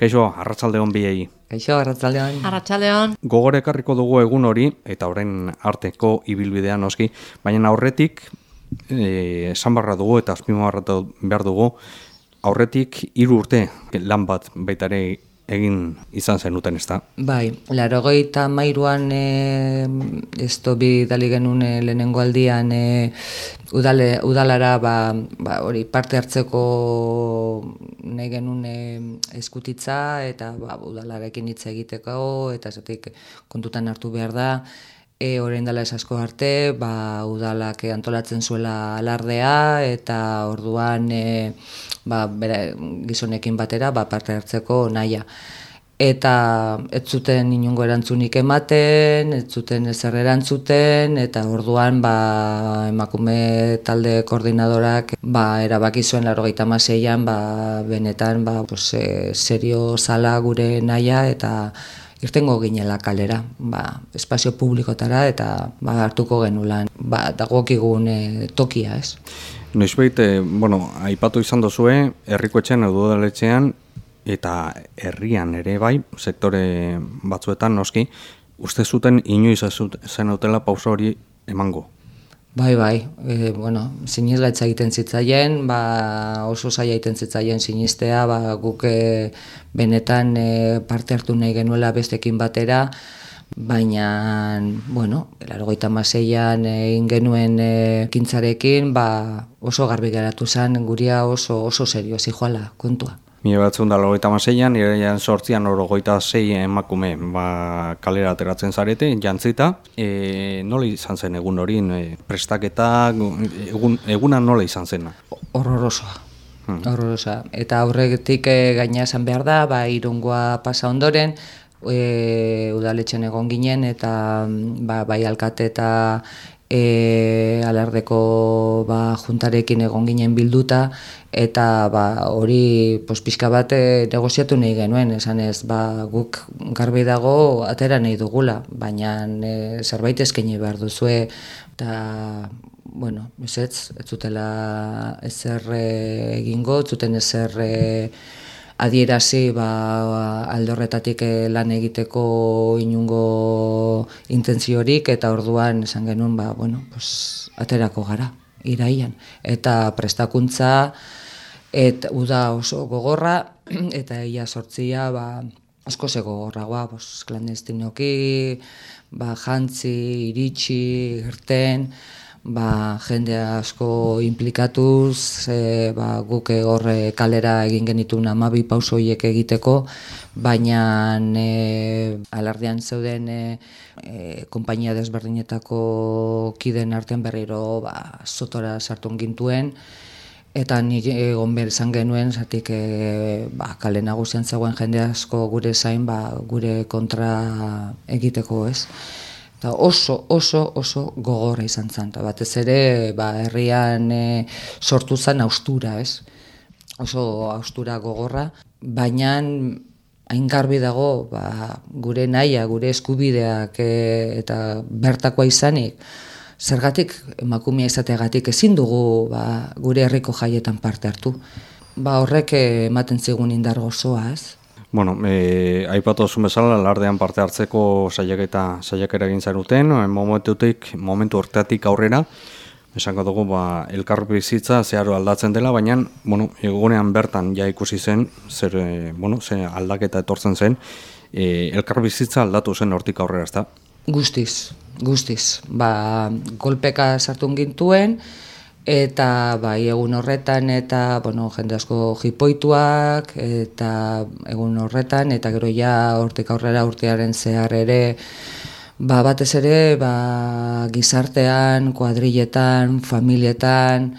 Kaixo, arratsaldeon biei. Kaixo, arratsaldeon. Arratsaldeon. Gogor ekarriko dugu egun hori eta orain arteko ibilbidea noski, baina aurretik eh esan barra dugu eta azpimarratu behar dugu aurretik hiru urte lan bat baitare egin izan zenuten, ezta? Bai, larogeita mairuan e, ez bi dali genuen e, lehenengo aldian e, udale, udalara ba, ba, hori parte hartzeko nahi genuen e, eskutitza eta ba, udalarekin hitz egiteko eta zatik kontutan hartu behar da E, orain dela esasko arte, ba, udalak antolatzen zuela alardea, eta orduan e, ba, bera, gizonekin batera ba, parte hartzeko naia. Eta ez zuten inungo erantzunik ematen, ez zuten ezer erantzuten, eta orduan ba, emakume talde koordinadorak ba, erabaki zuen laro maseian, ba, benetan ba, pues, e, serio zala gure naia, eta irtengo ginela kalera, ba, espazio publikotara eta ba, hartuko genulan, ba, dagokigun e, tokia, ez? Noizbait, e, bueno, aipatu izan dozue, herriko etxean edo daletxean, eta herrian ere bai, sektore batzuetan noski, uste zuten inoiz zen utela pauso hori emango? Bai, bai, e, bueno, siniz gaitza egiten zitzaien, ba, oso zaila egiten zitzaien sinistea, ba, guk e, benetan e, parte hartu nahi genuela bestekin batera, baina, bueno, largoita maseian egin genuen e, kintzarekin, ba, oso garbi geratu zen, guria oso, oso serio, zijoala, kontua. Mila batzun da logoita maseian, irean sortzian orogoita zei emakume ba, kalera ateratzen zarete, jantzita. E, nola izan zen egun hori, e, prestaketa, egun, eguna nola izan zen? Horrorosoa. Hmm. Horrorosa. Eta aurretik e, gaina esan behar da, ba, irungoa pasa ondoren, e, udaletxen egon ginen, eta ba, bai alkate eta e, alardeko ba, juntarekin egon ginen bilduta eta ba, hori pos, pixka bat e, negoziatu nahi genuen, esan ez ba, guk garbi dago atera nahi dugula, baina e, zerbait eskaini behar duzue eta bueno, ez ez, ez zutela ezer e, egingo, zuten ezer e, adierazi ba, aldorretatik eh, lan egiteko inungo intentziorik eta orduan esan genuen ba, bueno, pues, aterako gara iraian. Eta prestakuntza et uda oso gogorra eta ia sortzia ba, asko ze gogorragoa, pues, klandestinoki, ba, jantzi, iritsi, irten, ba, jende asko implikatuz, e, ba, guk horre kalera egin genitun amabi pausoiek egiteko, baina e, alardean zeuden e, e, kompainia desberdinetako kiden artean berriro ba, sotora sartu gintuen, eta ni egon behar izan genuen, zatik e, ba, kale nagusian zegoen jende asko gure zain, ba, gure kontra egiteko ez. Eta oso, oso, oso gogorra izan zen. Eta batez ere, ba, herrian e, sortu zen austura, ez? Oso austura gogorra. Baina, hain garbi dago, ba, gure naia, gure eskubideak e, eta bertakoa izanik, zergatik emakumea izateagatik ezin dugu ba, gure herriko jaietan parte hartu. Ba, horrek ematen zigun indar gozoa, ez? Bueno, e, aipatu zuen bezala, lardean parte hartzeko saiaketa saiakera egin zenuten, momentutik, momentu hortatik aurrera, esango dugu, ba, elkar bizitza zeharo aldatzen dela, baina, bueno, egunean bertan ja ikusi zen, zer, e, bueno, zer aldaketa etortzen zen, e, elkar bizitza aldatu zen hortik aurrera, ezta? Guztiz, guztiz. Ba, golpeka sartu gintuen, eta bai egun horretan eta bueno, jende asko jipoituak eta egun horretan eta gero ja hortik aurrera urtearen zehar ere ba, batez ere ba, gizartean, kuadriletan, familietan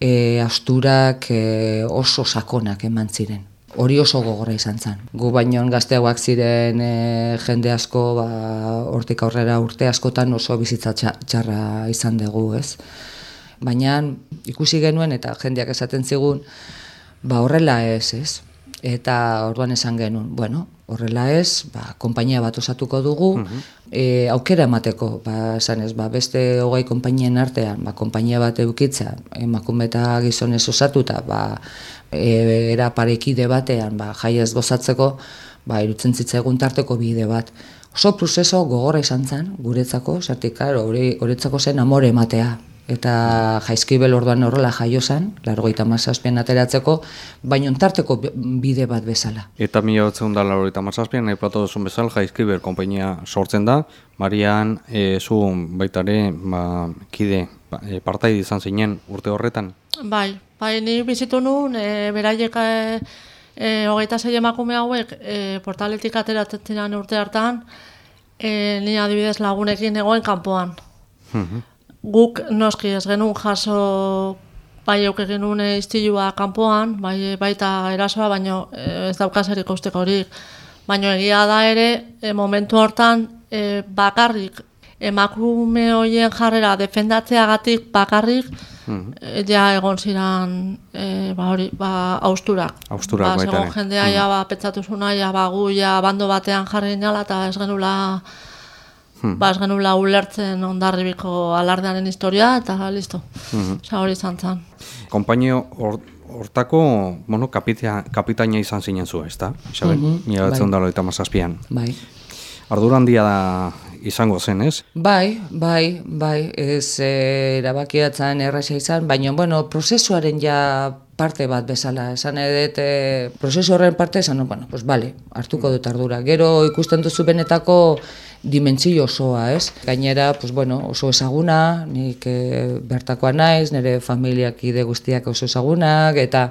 e, asturak e, oso sakonak eman ziren. Hori oso gogorra izan zen. Gu baino gazteagoak ziren e, jende asko ba, hortik aurrera urte askotan oso bizitza txarra izan dugu, ez? Baina ikusi genuen eta jendeak esaten zigun, ba horrela ez, ez? Eta orduan esan genuen, bueno, horrela ez, ba, konpainia bat osatuko dugu, e, aukera emateko, ba, esan ez, ba, beste hogei konpainien artean, ba, konpainia bat eukitza, emakume eta gizonez osatuta, ba, e, era parekide batean, ba, jai ez gozatzeko, ba, irutzen zitzaigun tarteko bide bat. Oso prozeso gogorra izan zen, guretzako, zertik, hori, guretzako zen amore ematea, eta jaizkibel orduan horrela jaio zen, largoita mazazpian ateratzeko, baino tarteko bide bat bezala. Eta mila batzen da largoita mazazpian, nahi platu duzun bezala, jaizkibel kompainia sortzen da, Marian, e, zu baitare, ba, kide, ba, e, partai izan zinen urte horretan? Bai, bai, ni bizitu nun, e, beraiek e, e, hogeita zei emakume hauek, e, portaletik ateratzen urte hartan, e, ni adibidez lagunekin egoen kanpoan. Mhm guk noski ez genuen jaso bai euk egin nuen iztilua kanpoan, bai, baita erasoa, baino eh, ez daukazarik usteko horik. Baino egia da ere, e, momentu hortan e, bakarrik, emakume hoien jarrera defendatzeagatik bakarrik, mm ja egon ziren e, ba hori, ba, austurak. Austurak ba, jendea, ja, ba, petzatu zuna, ja, ba, gu, ja, bando batean jarri nala, eta ez genula Hmm. Ba, genula ulertzen ondarribiko alardearen historia, eta listo, hmm. hori izan zen. Kompainio hortako, bueno, kapitia, kapitaina izan zinen zu, ez da? Isabel, mm -hmm. bai. eta mazazpian. Bai. Arduran dia da izango zen, ez? Bai, bai, bai, ez e, erabakiatzen erraza izan, baina, bueno, prozesuaren ja parte bat bezala, esan edet, e, prozesu horren parte, esan, bueno, pues, bale, hartuko dut ardura. Gero ikusten duzu benetako, dimentsio osoa, ez? Gainera, pues bueno, oso ezaguna, nik e, bertakoa naiz, nire familiak ide guztiak oso ezagunak, eta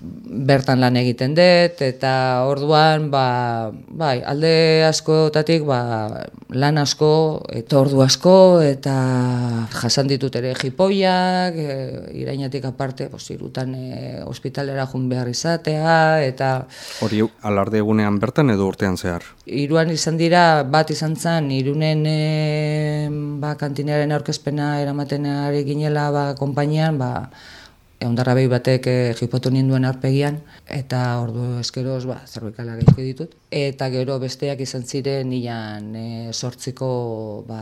bertan lan egiten dut, eta orduan, ba, bai, alde askotatik, ba, lan asko, eta ordu asko, eta jasan ditut ere jipoiak, e, irainatik aparte, pues, irutan e, ospitalera jun behar izatea, eta... Hori alarde egunean bertan edo urtean zehar? Iruan izan dira, bat izan zen, irunen e, ba, kantinearen aurkezpena eramaten ari ginela, ba, kompainian, ba, Eundarra behi batek e, jipotu ninduen arpegian, eta ordu eskeroz, ba, zerbikala gaizke ditut. Eta gero besteak izan ziren nian e, sortziko ba,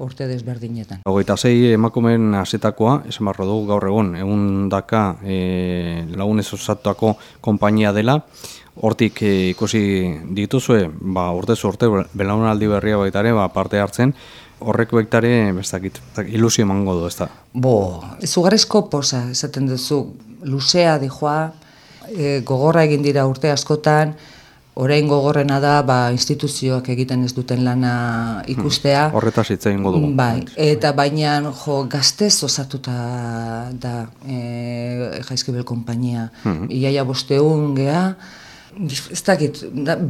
urte desberdinetan. Ogeita zei emakumen azetakoa, esan barro dugu gaur egon, egun daka e, lagunez osatuako kompainia dela, hortik ikusi dituzue, ba, urte urte belaunaldi berria baitare, ba, parte hartzen, horrek bektare, bestakit, ilusio emango du, ez da? Bo, zugarrizko posa, esaten duzu, luzea dijoa, e, gogorra egin dira urte askotan, orain gogorrena da, ba, instituzioak egiten ez duten lana ikustea. Hmm, horretaz hitz egingo dugu. Bai, eta baina, jo, gaztez osatuta da e, jaizkibel kompainia. Hmm. Iaia bosteun geha, ez dakit,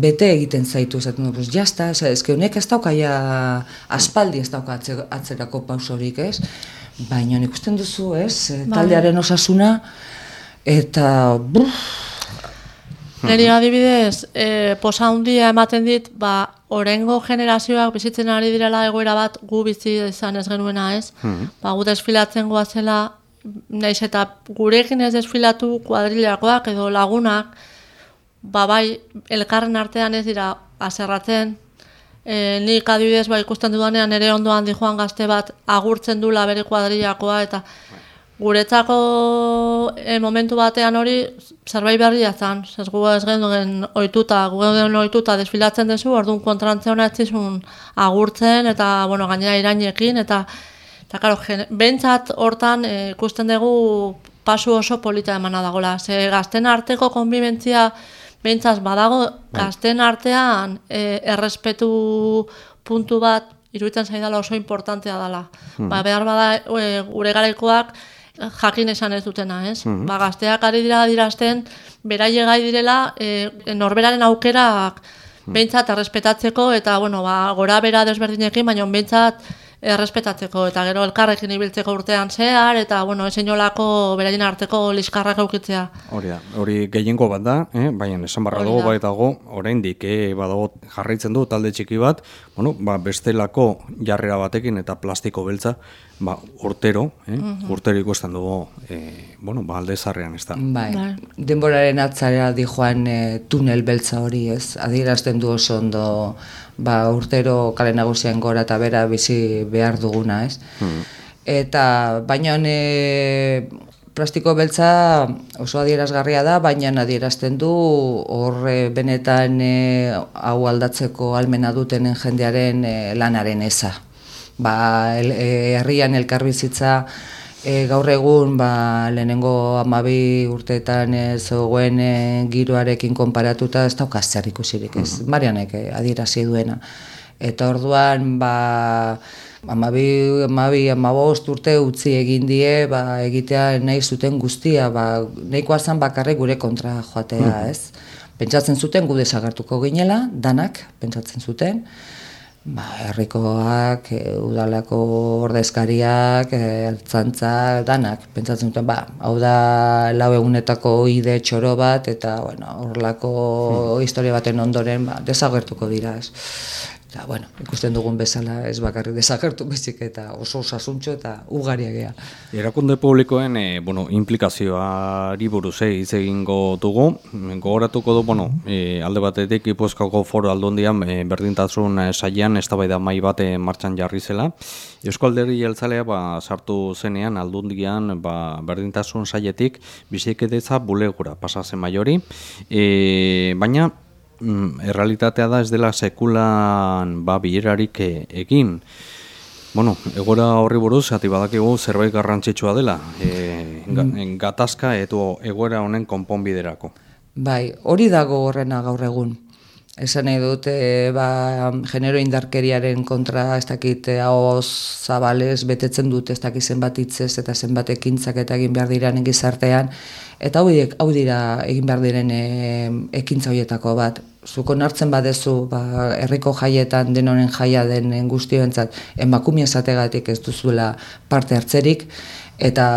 bete egiten zaitu, dakit, pues, jazta, ez que honek ez daukaia aspaldi ez dauka atzerako pausorik, ez? Baina nik usten duzu, ez? Bai. Taldearen osasuna, eta, buf! Neri adibidez, e, posa hundia ematen dit, ba, orengo generazioak bizitzen ari direla egoera bat gu bizi izan ez genuena, ez? Hmm. Ba, gu desfilatzen goazela, naiz eta gurekin ez desfilatu kuadrilakoak edo lagunak, ba bai, elkarren artean ez dira aserratzen, e, nik adibidez ba, ikusten dudanean ere ondoan di joan gazte bat agurtzen dula bere kuadriakoa eta guretzako e, momentu batean hori zerbait berria zan, ez gu ez genuen oituta, gu genuen oituta desfilatzen dezu, orduan kontrantze hona etzizun agurtzen eta bueno, gainera irainekin eta eta karo, bentsat hortan e, ikusten dugu pasu oso polita emana dagola, ze gazten arteko konbibentzia Bentsaz, badago, bai. gazten artean e, errespetu puntu bat, iruditzen zaidala oso importantea dela. Hmm. Ba, behar bada, e, gure garaikoak jakin esan ez dutena, ez? Hmm. Ba, gazteak ari dira dirazten, beraie gai direla, e, norberaren aukerak hmm. bentsat errespetatzeko, eta, bueno, ba, gora bera desberdinekin, baina bentsat errespetatzeko eta gero elkarrekin ibiltzeko urtean zehar eta bueno, esenolako beraien arteko liskarrak aukitzea. Hori da, hori gehiengo bat da, eh? baina esan barra dugu bai dago, oraindik eh, badago jarraitzen du talde txiki bat, bueno, ba, bestelako jarrera batekin eta plastiko beltza, ba, urtero, eh? Mhm. urtero ikusten dugu, eh, bueno, ba, alde zarrean ez da. Bai, bai. denboraren atzara di joan eh, tunel beltza hori ez, adierazten du oso ondo, ba, urtero kale nagusien gora eta bera bizi behar duguna, ez? Hmm. Eta baina e, plastiko beltza oso adierazgarria da, baina adierazten du hor benetan hau aldatzeko almena dutenen jendearen lanaren eza. Ba, herrian elkarbizitza E, gaur egun ba, lehenengo amabi urteetan e, zegoen e, giroarekin konparatuta ez dauka zer ikusirik ez, mm Marianek e, adierazi duena. Eta orduan ba, amabi, amabi, amabost urte utzi egin die ba, egitea nahi zuten guztia, ba, nahikoa zen bakarrik gure kontra joatea ez. Pentsatzen zuten gu desagartuko ginela, danak pentsatzen zuten ba, herrikoak, e, udalako ordezkariak, e, altzantza, danak, pentsatzen duten, ba, hau da lau egunetako ide txoro bat, eta, bueno, horlako hmm. historia baten ondoren, ba, desagertuko dira, ez. Eta, bueno, ikusten dugun bezala ez bakarri desagertu bezik eta oso osasuntxo eta ugaria gea. Erakunde publikoen e, bueno, implikazioari buruz eh, hitz egingo dugu. Gogoratuko du, bueno, e, alde batetik ipuzkako foro aldundian e, berdintasun e, saian eztabaida mai bat martxan jarri zela. Eusko Alderri jeltzalea ba, sartu zenean aldundian ba, berdintasun saietik biziketeza bulegura pasazen maiori. E, baina mm, errealitatea da ez dela sekulan ba, bilerarik e, egin. Bueno, egora horri buruz, ati badakigu zerbait garrantzitsua dela, e, gatazka edo egoera honen konponbiderako. Bai, hori dago horrena gaur egun. Esan nahi dut, e, ba, genero indarkeriaren kontra ez dakit hau zabalez betetzen dut ez dakit zenbat itzez eta zenbat ekintzak eta egin behar diren gizartean. Eta hau, hau dira egin behar diren e, ekintza horietako bat. Zuko nartzen badezu, ba, herriko jaietan denonen jaia den guztioentzat, emakumia esategatik ez duzuela parte hartzerik, eta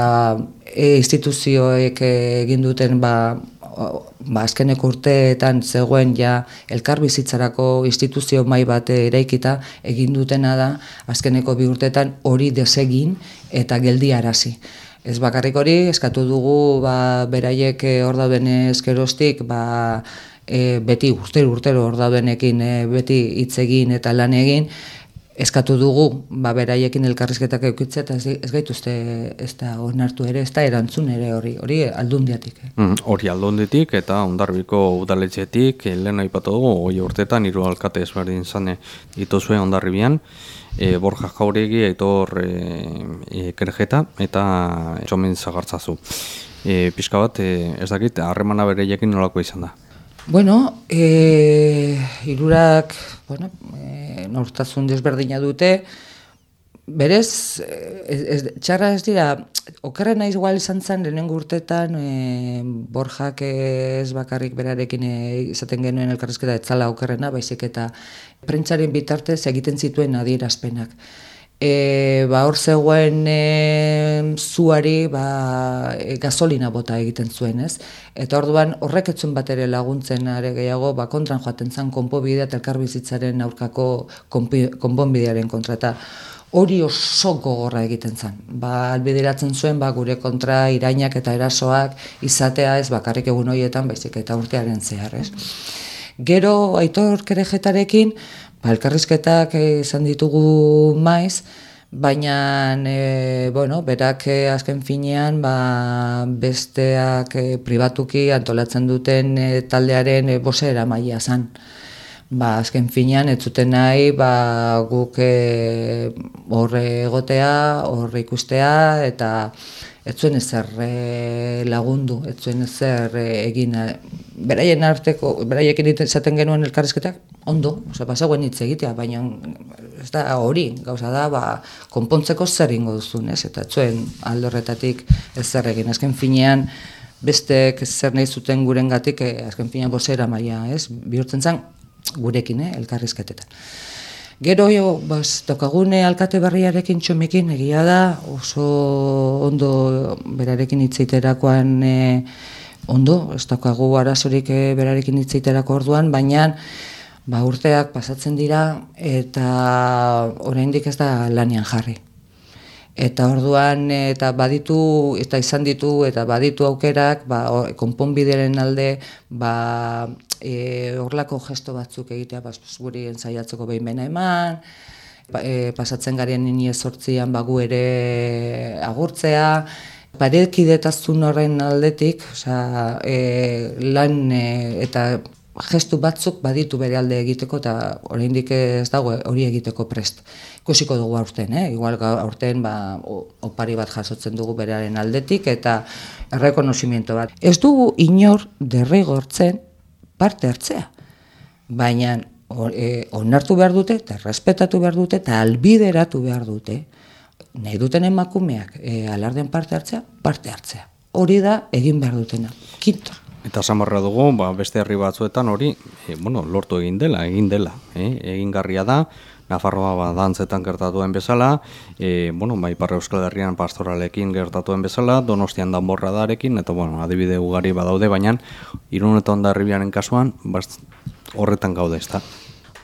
e, instituzioek egin duten ba, ba, azkeneko urteetan zegoen ja elkar bizitzarako instituzio mai bat eraikita egin dutena da azkeneko bi urteetan hori desegin eta geldi arazi. Ez bakarrik hori, eskatu dugu ba, beraiek eh, hor dauden eskerostik ba, e, beti urtero urtero hor daudenekin e, beti hitz egin eta lan egin, eskatu dugu, ba, beraiekin elkarrizketak eukitzea, eta ez gaituzte ez da onartu ere, ez da erantzun ere hori, hori aldundiatik. Eh? Mm, hori aldunditik eta ondarbiko udaletxetik, eh, lehen aipatu dugu, hori urtetan, hiru alkate ezberdin zane dituzue ondarribian, e, Borja Jauregi, Aitor e, e, Kerjeta eta Txomin Zagartzazu. E, pixka bat, e, ez dakit, harremana bereiekin nolako izan da? Bueno, e, irurak, bueno, e, nortasun desberdina dute, berez, ez, ez, txarra ez dira, okerren naiz igual izan zen, lehenengo urtetan, e, borjak ez bakarrik berarekin e, genuen elkarrezketa etzala okerrena, baizik eta prentsaren bitartez egiten zituen adierazpenak e, ba, hor zegoen e, zuari ba, e, gasolina bota egiten zuen, ez? Eta orduan horrek etzuen bat ere laguntzen are gehiago, ba, kontran joaten zen konpobidea eta elkarbizitzaren aurkako konponbidearen kontra. Eta hori oso gogorra egiten zen. Ba, albideratzen zuen ba, gure kontra irainak eta erasoak izatea ez bakarrik egun horietan, baizik eta urtearen zehar, ez? Gero, aitor kerejetarekin, ba, elkarrizketak izan ditugu maiz, baina e, bueno, berak e, azken finean ba, besteak e, pribatuki antolatzen duten e, taldearen e, bosera maia zan. Ba, azken finean ez zuten nahi ba, guk horre egotea, horre ikustea eta ez zuen ezer lagundu, ez zuen ezer egin beraien arteko, beraiekin izaten genuen elkarrizketak, ondo, oza, pasaguen hitz egitea, baina ez da hori, gauza da, ba, konpontzeko zer ingo duzun, ez? Eta zuen aldorretatik ez zer egin, azken finean, beste zer nahi zuten guren gatik, eh, azken finean bozera maia, ez? Bihurtzen zen, gurekin, eh, elkarrizketetan. Gero jo, bas, tokagune alkate berriarekin txomekin, egia da, oso ondo berarekin hitzeiterakoan, eh, ondo, ez daukagu arazorik e, berarekin hitzaiterako orduan, baina ba, urteak pasatzen dira eta oraindik ez da lanian jarri. Eta orduan eta baditu eta izan ditu eta baditu aukerak, ba konponbideren alde, ba e, horlako gesto batzuk egitea, ba guri ensaiatzeko behinbena eman, ba, e, pasatzen garen nini ezortzian bagu ere agurtzea, Parekidetazun horren aldetik, osea, e, lan e, eta gestu batzuk baditu bere alde egiteko eta oraindik ez dago hori egiteko prest. Ikusiko dugu aurten, eh? igual aurten ba, opari bat jasotzen dugu beraren aldetik eta errekonozimiento bat. Ez dugu inor derrigortzen parte hartzea, baina e, onartu behar dute eta respetatu behar dute eta albideratu behar dute nahi duten emakumeak e, alardean parte hartzea, parte hartzea. Hori da egin behar dutena. Kintor. Eta samarra dugu, ba, beste herri batzuetan hori, e, bueno, lortu egin dela, egin dela, eh? egin garria da, Nafarroa ba, dantzetan gertatuen bezala, e, bueno, ba, Iparra Euskal Herrian pastoralekin gertatuen bezala, Donostian danborra darekin, eta bueno, adibide ugari badaude, baina irun eta ondarribiaren kasuan, bast, horretan gaude, ezta.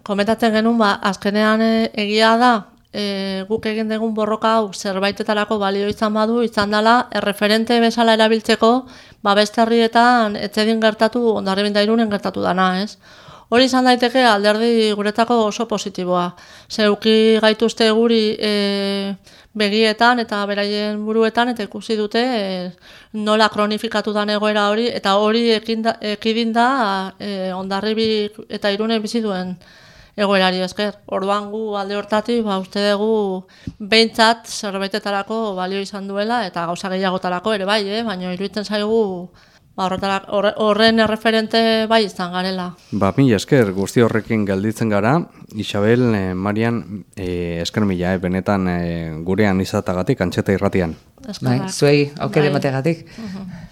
Komentatzen genuen, ba, azkenean e, egia da, e, guk egin dugun borroka hau zerbaitetarako balio izan badu, izan dela, erreferente bezala erabiltzeko, ba, beste herrietan, etzedin gertatu, ondarri irunen gertatu dana, ez? Hori izan daiteke alderdi guretako oso positiboa. Zeuki gaituzte guri e, begietan eta beraien buruetan eta ikusi dute e, nola kronifikatu da egoera hori eta hori ekidin da e, ondarribi eta irune bizi duen egoerari esker. Orduan gu alde hortatik, ba, uste dugu behintzat zerbaitetarako balio izan duela eta gauza gehiagotarako ere bai, eh? baina iruditzen zaigu ba, horren erreferente bai izan garela. Ba, mi esker, guzti horrekin gelditzen gara, Isabel, eh, Marian, eh, esker mila, eh, benetan eh, gurean izatagatik, antxeta irratian. Bai, zuei, aukere bai. mategatik. Uh